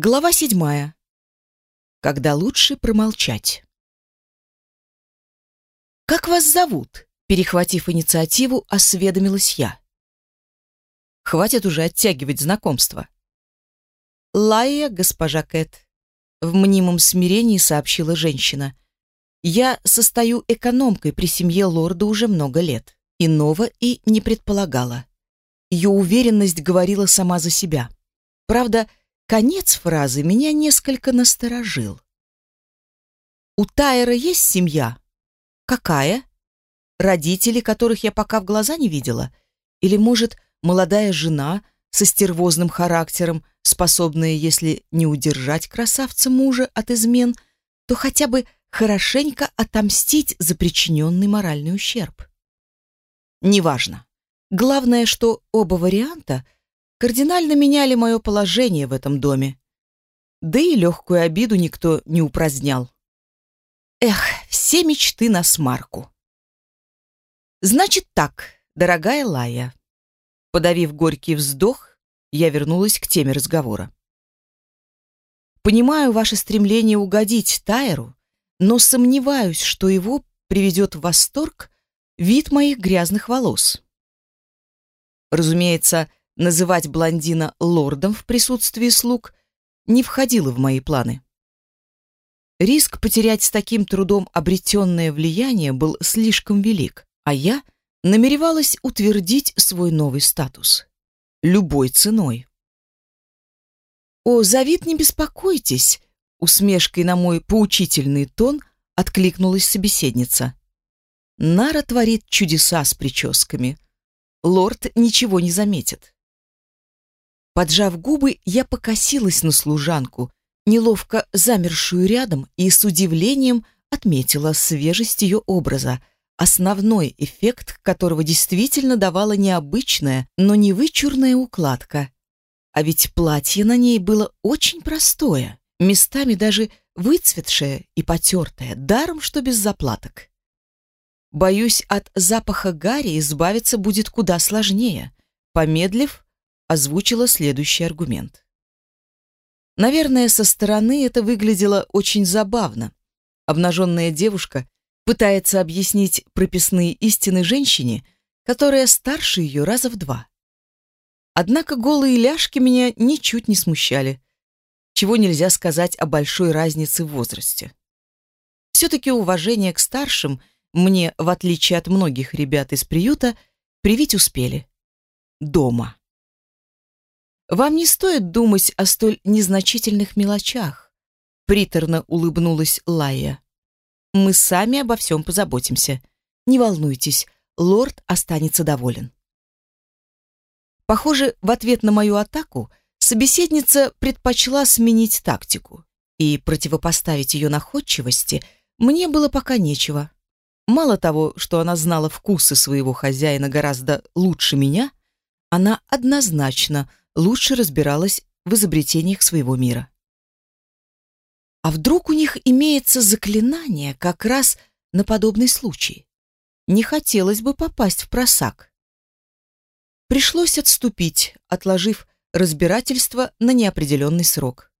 Глава седьмая. Когда лучше промолчать. «Как вас зовут?» Перехватив инициативу, осведомилась я. Хватит уже оттягивать знакомство. «Лайя, госпожа Кэт», — в мнимом смирении сообщила женщина. «Я состою экономкой при семье лорда уже много лет. Иного и не предполагала. Ее уверенность говорила сама за себя. Правда, Конец фразы меня несколько насторожил. У Тайра есть семья? Какая? Родители, которых я пока в глаза не видела? Или, может, молодая жена со стервозным характером, способная, если не удержать красавца мужа от измен, то хотя бы хорошенько отомстить за причиненный моральный ущерб? Неважно. Главное, что оба варианта — кардинально меняли мое положение в этом доме. Да и легкую обиду никто не упразднял. Эх, все мечты на смарку. Значит так, дорогая Лая. Подавив горький вздох, я вернулась к теме разговора. Понимаю ваше стремление угодить Тайру, но сомневаюсь, что его приведет в восторг вид моих грязных волос. Разумеется, Называть блондина лордом в присутствии слуг не входило в мои планы. Риск потерять с таким трудом обретенное влияние был слишком велик, а я намеревалась утвердить свой новый статус. Любой ценой. «О, Завид, не беспокойтесь!» Усмешкой на мой поучительный тон откликнулась собеседница. Нара творит чудеса с прическами. Лорд ничего не заметит. Поджав губы, я покосилась на служанку, неловко замершую рядом, и с удивлением отметила свежесть ее образа, основной эффект которого действительно давала необычная, но не вычурная укладка. А ведь платье на ней было очень простое, местами даже выцветшее и потертое, даром что без заплаток. Боюсь, от запаха гари избавиться будет куда сложнее. Помедлив, озвучила следующий аргумент. Наверное, со стороны это выглядело очень забавно. Обнаженная девушка пытается объяснить прописные истины женщине, которая старше ее раза в два. Однако голые ляжки меня ничуть не смущали, чего нельзя сказать о большой разнице в возрасте. Все-таки уважение к старшим мне, в отличие от многих ребят из приюта, привить успели. Дома. Вам не стоит думать о столь незначительных мелочах, приторно улыбнулась Лая. Мы сами обо всем позаботимся. Не волнуйтесь, лорд останется доволен. Похоже, в ответ на мою атаку собеседница предпочла сменить тактику, и противопоставить ее находчивости мне было пока нечего. Мало того, что она знала вкусы своего хозяина гораздо лучше меня, она однозначно лучше разбиралась в изобретениях своего мира. А вдруг у них имеется заклинание как раз на подобный случай? Не хотелось бы попасть в просак. Пришлось отступить, отложив разбирательство на неопределенный срок.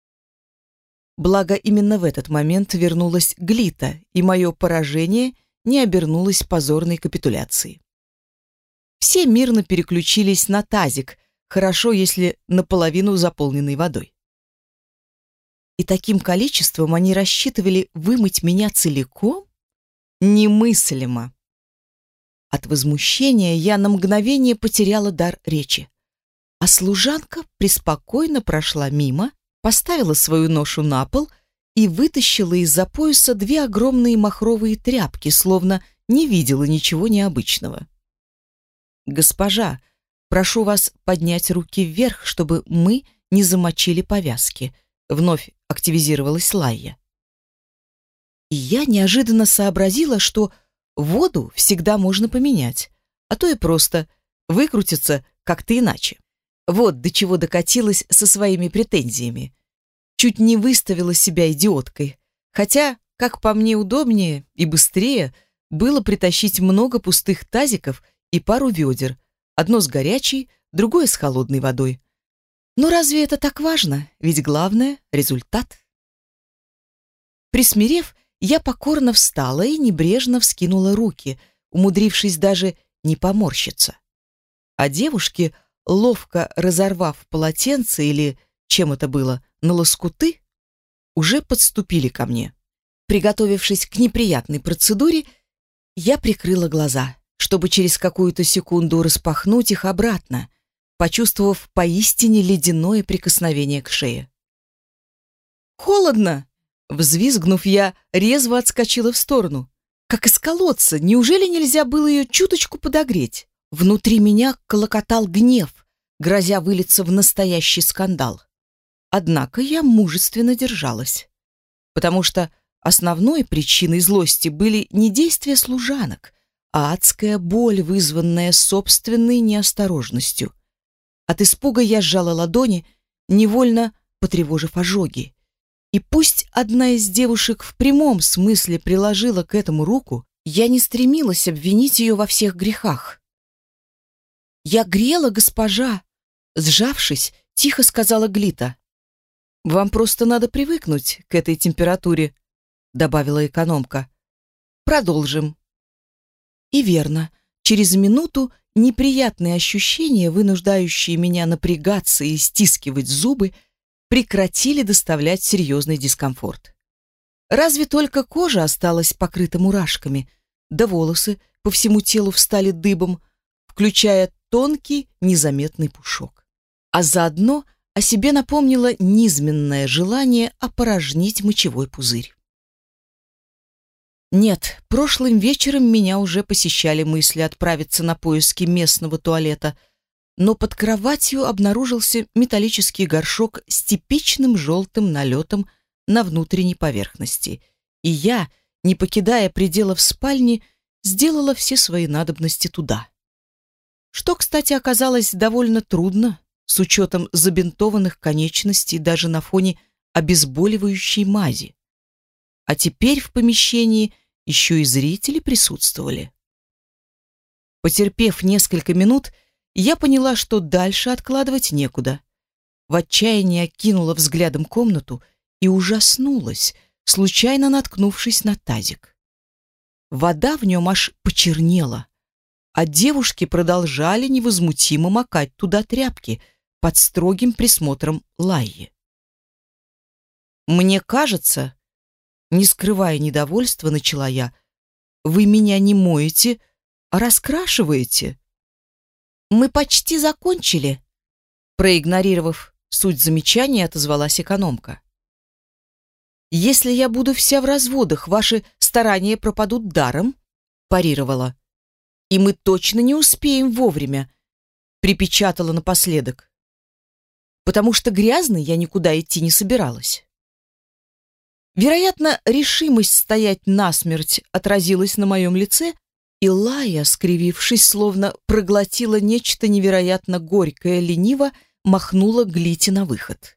Благо именно в этот момент вернулась Глита, и мое поражение не обернулось позорной капитуляцией. Все мирно переключились на тазик, Хорошо, если наполовину заполненный водой. И таким количеством они рассчитывали вымыть меня целиком? Немыслимо. От возмущения я на мгновение потеряла дар речи. А служанка преспокойно прошла мимо, поставила свою ношу на пол и вытащила из-за пояса две огромные махровые тряпки, словно не видела ничего необычного. «Госпожа, Прошу вас поднять руки вверх, чтобы мы не замочили повязки. Вновь активизировалась Лайя. И я неожиданно сообразила, что воду всегда можно поменять, а то и просто выкрутиться как-то иначе. Вот до чего докатилась со своими претензиями. Чуть не выставила себя идиоткой. Хотя, как по мне удобнее и быстрее, было притащить много пустых тазиков и пару ведер, Одно с горячей, другое с холодной водой. Но разве это так важно? Ведь главное — результат. Присмирев, я покорно встала и небрежно вскинула руки, умудрившись даже не поморщиться. А девушки, ловко разорвав полотенце или, чем это было, на лоскуты, уже подступили ко мне. Приготовившись к неприятной процедуре, я прикрыла глаза, чтобы через какую-то секунду распахнуть их обратно, почувствовав поистине ледяное прикосновение к шее. «Холодно!» Взвизгнув, я резво отскочила в сторону. Как из колодца, неужели нельзя было ее чуточку подогреть? Внутри меня колокотал гнев, грозя вылиться в настоящий скандал. Однако я мужественно держалась, потому что основной причиной злости были не действия служанок, а адская боль, вызванная собственной неосторожностью. От испуга я сжала ладони, невольно потревожив ожоги. И пусть одна из девушек в прямом смысле приложила к этому руку, я не стремилась обвинить ее во всех грехах. «Я грела, госпожа!» Сжавшись, тихо сказала Глита. «Вам просто надо привыкнуть к этой температуре», добавила экономка. «Продолжим». И верно, через минуту неприятные ощущения, вынуждающие меня напрягаться и стискивать зубы, прекратили доставлять серьезный дискомфорт. Разве только кожа осталась покрыта мурашками, да волосы по всему телу встали дыбом, включая тонкий незаметный пушок. А заодно о себе напомнило низменное желание опорожнить мочевой пузырь. Нет, прошлым вечером меня уже посещали мысли отправиться на поиски местного туалета – но под кроватью обнаружился металлический горшок с типичным желтым налетом на внутренней поверхности, и я, не покидая пределов спальни, сделала все свои надобности туда. Что, кстати, оказалось довольно трудно, с учетом забинтованных конечностей даже на фоне обезболивающей мази. А теперь в помещении еще и зрители присутствовали. Потерпев несколько минут, я поняла, что дальше откладывать некуда. В отчаянии окинула взглядом комнату и ужаснулась, случайно наткнувшись на тазик. Вода в нем аж почернела, а девушки продолжали невозмутимо макать туда тряпки под строгим присмотром Лайи. «Мне кажется...» Не скрывая недовольства, начала я. «Вы меня не моете, а раскрашиваете». Мы почти закончили. Проигнорировав суть замечания, отозвалась экономка. Если я буду вся в разводах, ваши старания пропадут даром, парировала. И мы точно не успеем вовремя, припечатала напоследок. Потому что грязной я никуда идти не собиралась. Вероятно, решимость стоять насмерть отразилась на моем лице, и Лая, скривившись, словно проглотила нечто невероятно горькое, лениво махнула Глите на выход.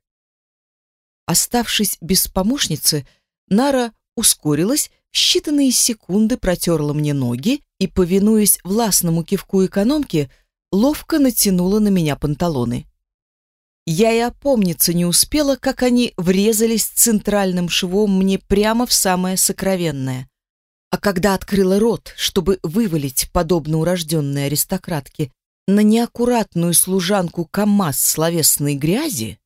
Оставшись без помощницы, Нара ускорилась, в считанные секунды протерла мне ноги и, повинуясь властному кивку экономки, ловко натянула на меня панталоны. Я и опомниться не успела, как они врезались центральным швом мне прямо в самое сокровенное. А когда открыла рот, чтобы вывалить, подобно урожденной аристократке, на неаккуратную служанку КамАЗ словесной грязи,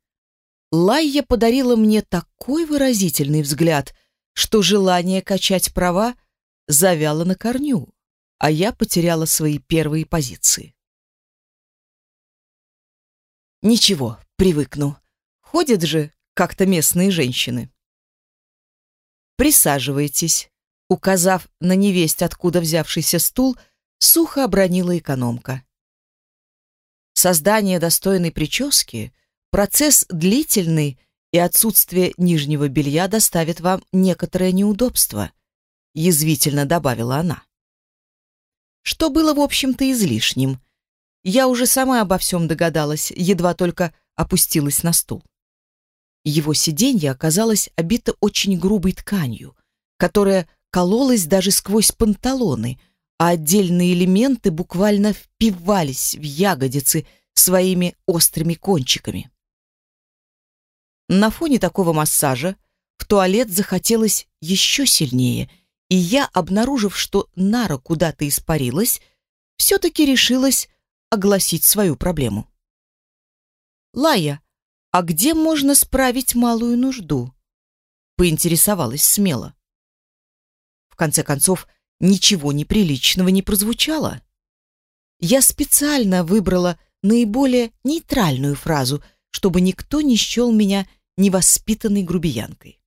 Лайя подарила мне такой выразительный взгляд, что желание качать права завяло на корню, а я потеряла свои первые позиции. Ничего, привыкну. Ходят же как-то местные женщины. Присаживайтесь. Указав на невесть, откуда взявшийся стул, сухо обронила экономка. Создание достойной прически — процесс длительный, и отсутствие нижнего белья доставит вам некоторое неудобство, язвительно добавила она. Что было, в общем-то, излишним. Я уже сама обо всем догадалась, едва только опустилась на стул. Его сиденье оказалось обито очень грубой тканью, которая кололась даже сквозь панталоны, а отдельные элементы буквально впивались в ягодицы своими острыми кончиками. На фоне такого массажа в туалет захотелось еще сильнее, и я, обнаружив, что Нара куда-то испарилась, все-таки решилась огласить свою проблему. «Лая, а где можно справить малую нужду?» Поинтересовалась смело. В конце концов, ничего неприличного не прозвучало. Я специально выбрала наиболее нейтральную фразу, чтобы никто не счел меня невоспитанной грубиянкой.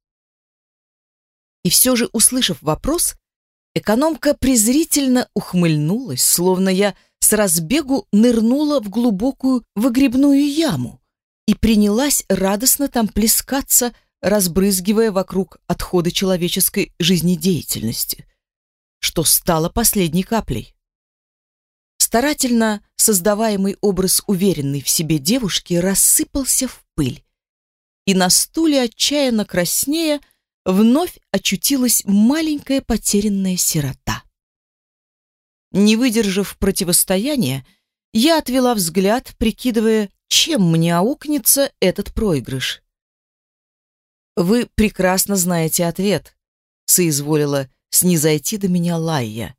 И все же, услышав вопрос, экономка презрительно ухмыльнулась, словно я с разбегу нырнула в глубокую выгребную яму и принялась радостно там плескаться, разбрызгивая вокруг отходы человеческой жизнедеятельности, что стало последней каплей. Старательно создаваемый образ уверенной в себе девушки рассыпался в пыль, и на стуле, отчаянно краснея, вновь очутилась маленькая потерянная сирота. Не выдержав противостояния, я отвела взгляд, прикидывая, чем мне аукнется этот проигрыш. «Вы прекрасно знаете ответ», — соизволила снизойти до меня Лайя.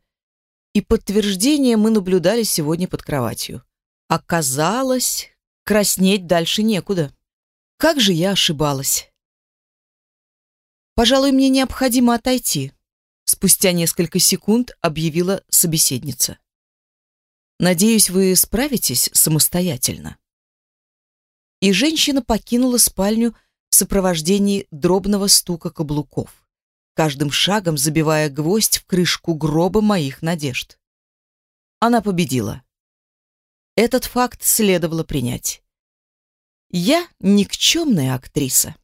И подтверждение мы наблюдали сегодня под кроватью. Оказалось, краснеть дальше некуда. Как же я ошибалась. «Пожалуй, мне необходимо отойти», — спустя несколько секунд объявила собеседница. «Надеюсь, вы справитесь самостоятельно». И женщина покинула спальню в сопровождении дробного стука каблуков каждым шагом забивая гвоздь в крышку гроба моих надежд. Она победила. Этот факт следовало принять. Я никчемная актриса.